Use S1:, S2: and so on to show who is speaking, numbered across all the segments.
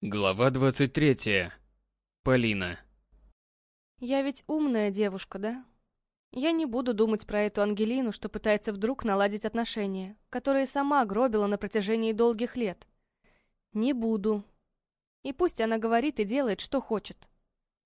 S1: Глава 23. Полина.
S2: Я ведь умная девушка, да? Я не буду думать про эту Ангелину, что пытается вдруг наладить отношения, которые сама гробила на протяжении долгих лет. Не буду. И пусть она говорит и делает, что хочет.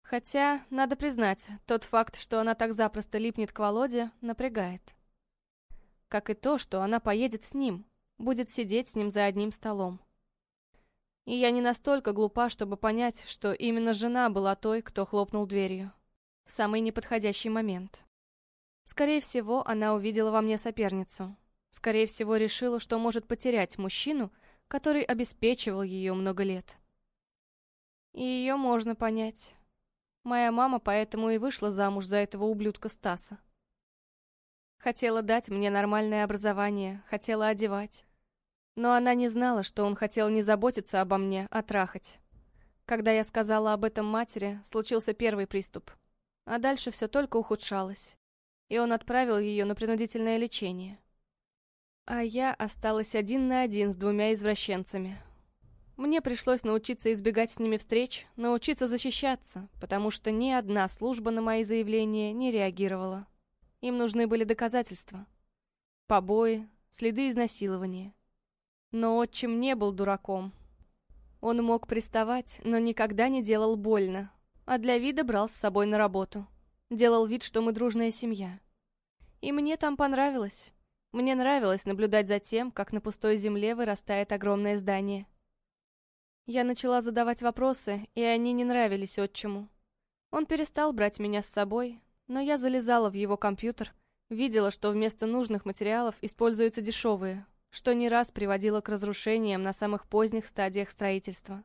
S2: Хотя, надо признать, тот факт, что она так запросто липнет к Володе, напрягает. Как и то, что она поедет с ним, будет сидеть с ним за одним столом. И я не настолько глупа, чтобы понять, что именно жена была той, кто хлопнул дверью. В самый неподходящий момент. Скорее всего, она увидела во мне соперницу. Скорее всего, решила, что может потерять мужчину, который обеспечивал ее много лет. И ее можно понять. Моя мама поэтому и вышла замуж за этого ублюдка Стаса. Хотела дать мне нормальное образование, хотела одевать. Но она не знала, что он хотел не заботиться обо мне, а трахать. Когда я сказала об этом матери, случился первый приступ. А дальше все только ухудшалось. И он отправил ее на принудительное лечение. А я осталась один на один с двумя извращенцами. Мне пришлось научиться избегать с ними встреч, научиться защищаться, потому что ни одна служба на мои заявления не реагировала. Им нужны были доказательства. Побои, следы изнасилования. Но отчим не был дураком. Он мог приставать, но никогда не делал больно, а для вида брал с собой на работу. Делал вид, что мы дружная семья. И мне там понравилось. Мне нравилось наблюдать за тем, как на пустой земле вырастает огромное здание. Я начала задавать вопросы, и они не нравились отчиму. Он перестал брать меня с собой, но я залезала в его компьютер, видела, что вместо нужных материалов используются дешевые, что не раз приводило к разрушениям на самых поздних стадиях строительства.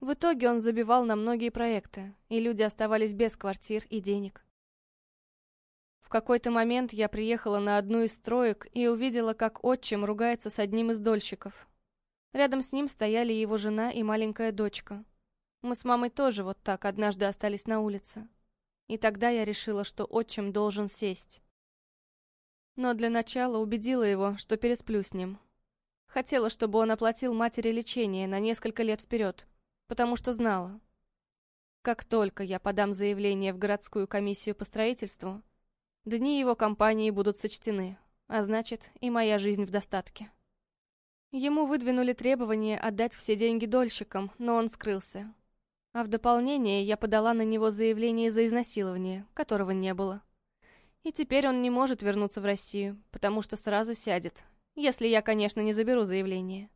S2: В итоге он забивал на многие проекты, и люди оставались без квартир и денег. В какой-то момент я приехала на одну из строек и увидела, как отчим ругается с одним из дольщиков. Рядом с ним стояли его жена и маленькая дочка. Мы с мамой тоже вот так однажды остались на улице. И тогда я решила, что отчим должен сесть. Но для начала убедила его, что пересплю с ним. Хотела, чтобы он оплатил матери лечение на несколько лет вперед, потому что знала. Как только я подам заявление в городскую комиссию по строительству, дни его компании будут сочтены, а значит, и моя жизнь в достатке. Ему выдвинули требование отдать все деньги дольщикам, но он скрылся. А в дополнение я подала на него заявление за изнасилование, которого не было. И теперь он не может вернуться в Россию, потому что сразу сядет. Если я, конечно, не заберу заявление.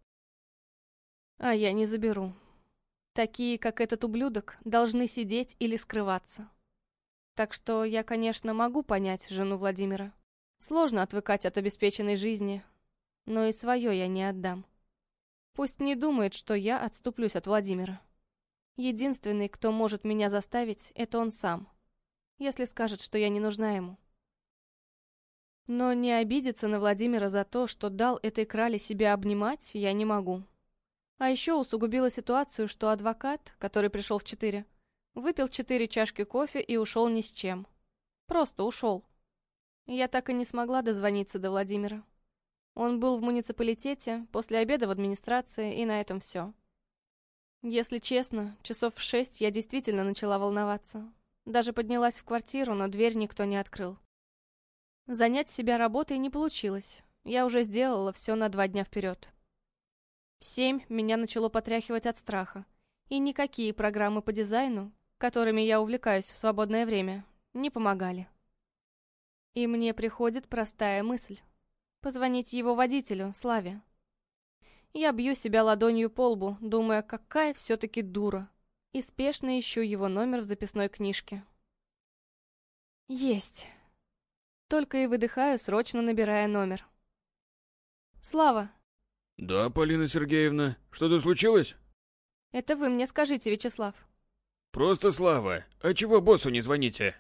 S2: А я не заберу. Такие, как этот ублюдок, должны сидеть или скрываться. Так что я, конечно, могу понять жену Владимира. Сложно отвыкать от обеспеченной жизни, но и свое я не отдам. Пусть не думает, что я отступлюсь от Владимира. Единственный, кто может меня заставить, это он сам. Если скажет, что я не нужна ему. Но не обидеться на Владимира за то, что дал этой крале себя обнимать, я не могу. А еще усугубила ситуацию, что адвокат, который пришел в четыре, выпил четыре чашки кофе и ушел ни с чем. Просто ушел. Я так и не смогла дозвониться до Владимира. Он был в муниципалитете, после обеда в администрации, и на этом все. Если честно, часов в шесть я действительно начала волноваться. Даже поднялась в квартиру, но дверь никто не открыл. Занять себя работой не получилось. Я уже сделала все на два дня вперед. В семь меня начало потряхивать от страха. И никакие программы по дизайну, которыми я увлекаюсь в свободное время, не помогали. И мне приходит простая мысль. Позвонить его водителю, Славе. Я бью себя ладонью по лбу, думая, какая все-таки дура. И спешно ищу его номер в записной книжке. Есть. Только и выдыхаю, срочно набирая номер. Слава.
S1: Да, Полина Сергеевна. Что-то случилось?
S2: Это вы мне скажите, Вячеслав.
S1: Просто Слава. А чего боссу не звоните?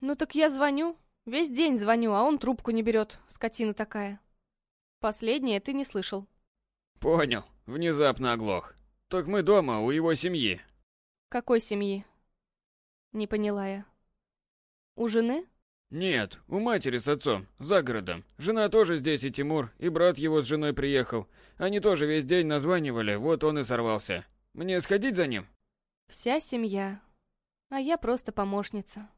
S2: Ну так я звоню. Весь день звоню, а он трубку не берет. Скотина такая. Последнее ты не слышал.
S1: Понял. Внезапно оглох. Так мы дома, у его семьи.
S2: Какой семьи? Не поняла я. У жены?
S1: «Нет, у матери с отцом, за городом. Жена тоже здесь, и Тимур, и брат его с женой приехал. Они тоже весь день названивали, вот он и сорвался. Мне сходить за ним?
S2: Вся семья. А я просто помощница.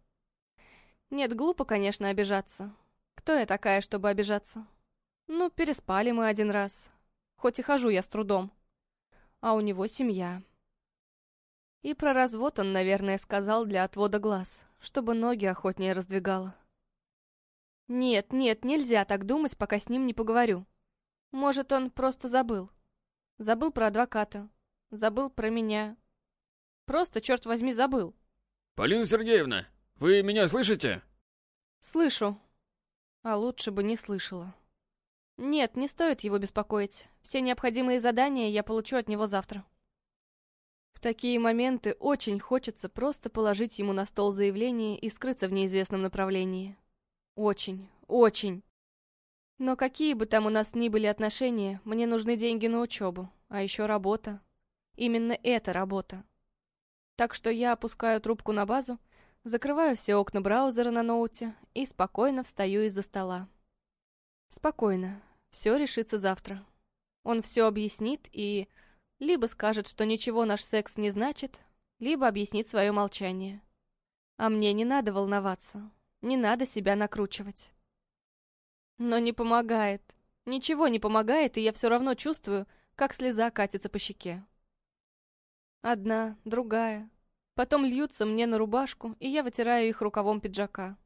S2: Нет, глупо, конечно, обижаться. Кто я такая, чтобы обижаться? Ну, переспали мы один раз. Хоть и хожу я с трудом. А у него семья. И про развод он, наверное, сказал для отвода глаз, чтобы ноги охотнее раздвигала. Нет, нет, нельзя так думать, пока с ним не поговорю. Может, он просто забыл. Забыл про адвоката. Забыл про меня. Просто, черт возьми, забыл.
S1: Полина Сергеевна, вы меня слышите?
S2: Слышу. А лучше бы не слышала. Нет, не стоит его беспокоить. Все необходимые задания я получу от него завтра. В такие моменты очень хочется просто положить ему на стол заявление и скрыться в неизвестном направлении. Очень, очень. Но какие бы там у нас ни были отношения, мне нужны деньги на учебу, а еще работа. Именно эта работа. Так что я опускаю трубку на базу, закрываю все окна браузера на ноуте и спокойно встаю из-за стола. Спокойно. Все решится завтра. Он все объяснит и... Либо скажет, что ничего наш секс не значит, либо объяснит свое молчание. А мне не надо волноваться. Не надо себя накручивать. Но не помогает. Ничего не помогает, и я все равно чувствую, как слеза катится по щеке. Одна, другая. Потом льются мне на рубашку, и я вытираю их рукавом пиджака.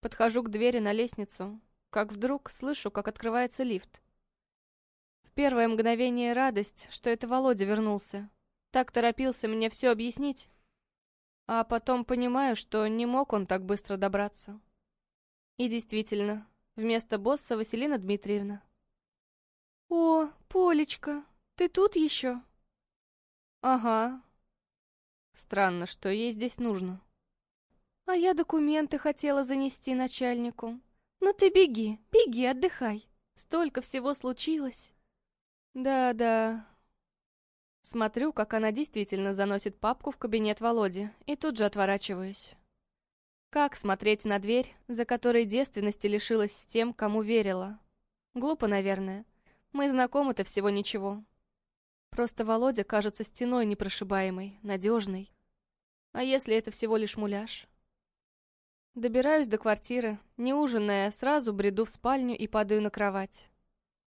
S2: Подхожу к двери на лестницу, как вдруг слышу, как открывается лифт. В первое мгновение радость, что это Володя вернулся. Так торопился мне все объяснить. А потом понимаю, что не мог он так быстро добраться. И действительно, Вместо босса Василина Дмитриевна. «О, Полечка, ты тут еще?» «Ага. Странно, что ей здесь нужно». «А я документы хотела занести начальнику. Ну ты беги, беги, отдыхай. Столько всего случилось». «Да-да». Смотрю, как она действительно заносит папку в кабинет Володи, и тут же отворачиваюсь. Как смотреть на дверь, за которой девственности лишилась с тем, кому верила? Глупо, наверное. Мы знакомы-то всего ничего. Просто Володя кажется стеной непрошибаемой, надежной. А если это всего лишь муляж? Добираюсь до квартиры, не ужиная, сразу бреду в спальню и падаю на кровать.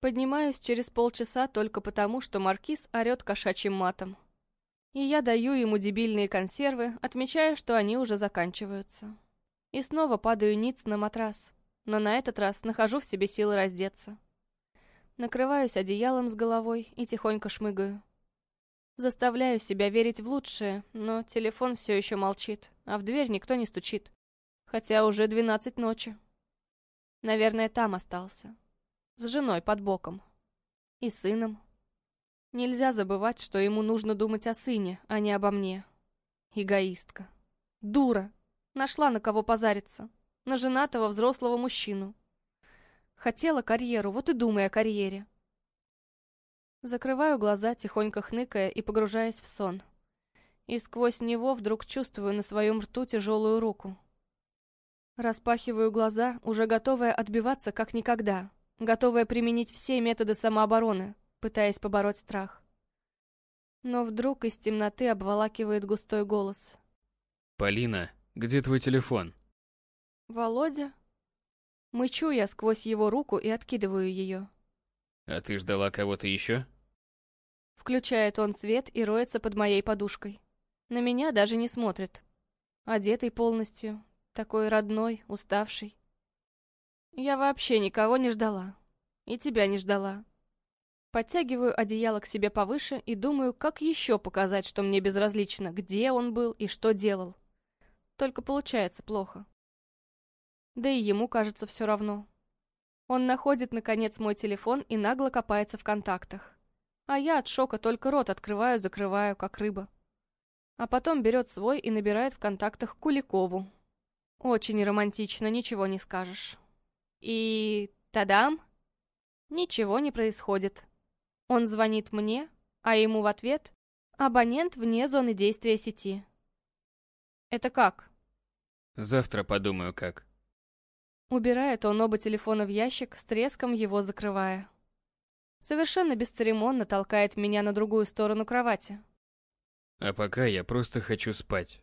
S2: Поднимаюсь через полчаса только потому, что Маркиз орёт кошачьим матом. И я даю ему дебильные консервы, отмечая, что они уже заканчиваются. И снова падаю ниц на матрас, но на этот раз нахожу в себе силы раздеться. Накрываюсь одеялом с головой и тихонько шмыгаю. Заставляю себя верить в лучшее, но телефон все еще молчит, а в дверь никто не стучит. Хотя уже двенадцать ночи. Наверное, там остался. С женой под боком. И сыном. Нельзя забывать, что ему нужно думать о сыне, а не обо мне. Эгоистка. Дура. Нашла на кого позариться. На женатого взрослого мужчину. Хотела карьеру, вот и думай о карьере. Закрываю глаза, тихонько хныкая и погружаясь в сон. И сквозь него вдруг чувствую на своем рту тяжелую руку. Распахиваю глаза, уже готовая отбиваться как никогда, готовая применить все методы самообороны, пытаясь побороть страх. Но вдруг из темноты обволакивает густой голос.
S1: «Полина, где твой телефон?
S2: Володя? Мычу я сквозь его руку и откидываю ее.
S1: А ты ждала кого-то еще?
S2: Включает он свет и роется под моей подушкой. На меня даже не смотрит. Одетый полностью, такой родной, уставший. Я вообще никого не ждала. И тебя не ждала. Подтягиваю одеяло к себе повыше и думаю, как еще показать, что мне безразлично, где он был и что делал. Только получается плохо. Да и ему кажется все равно. Он находит, наконец, мой телефон и нагло копается в контактах. А я от шока только рот открываю-закрываю, как рыба. А потом берет свой и набирает в контактах Куликову. Очень романтично, ничего не скажешь. И... тадам! Ничего не происходит. Он звонит мне, а ему в ответ «Абонент вне зоны действия сети». Это как?
S1: Завтра подумаю, как.
S2: Убирает он оба телефона в ящик, с треском его закрывая. Совершенно бесцеремонно толкает меня на другую сторону кровати.
S1: А пока я просто хочу спать.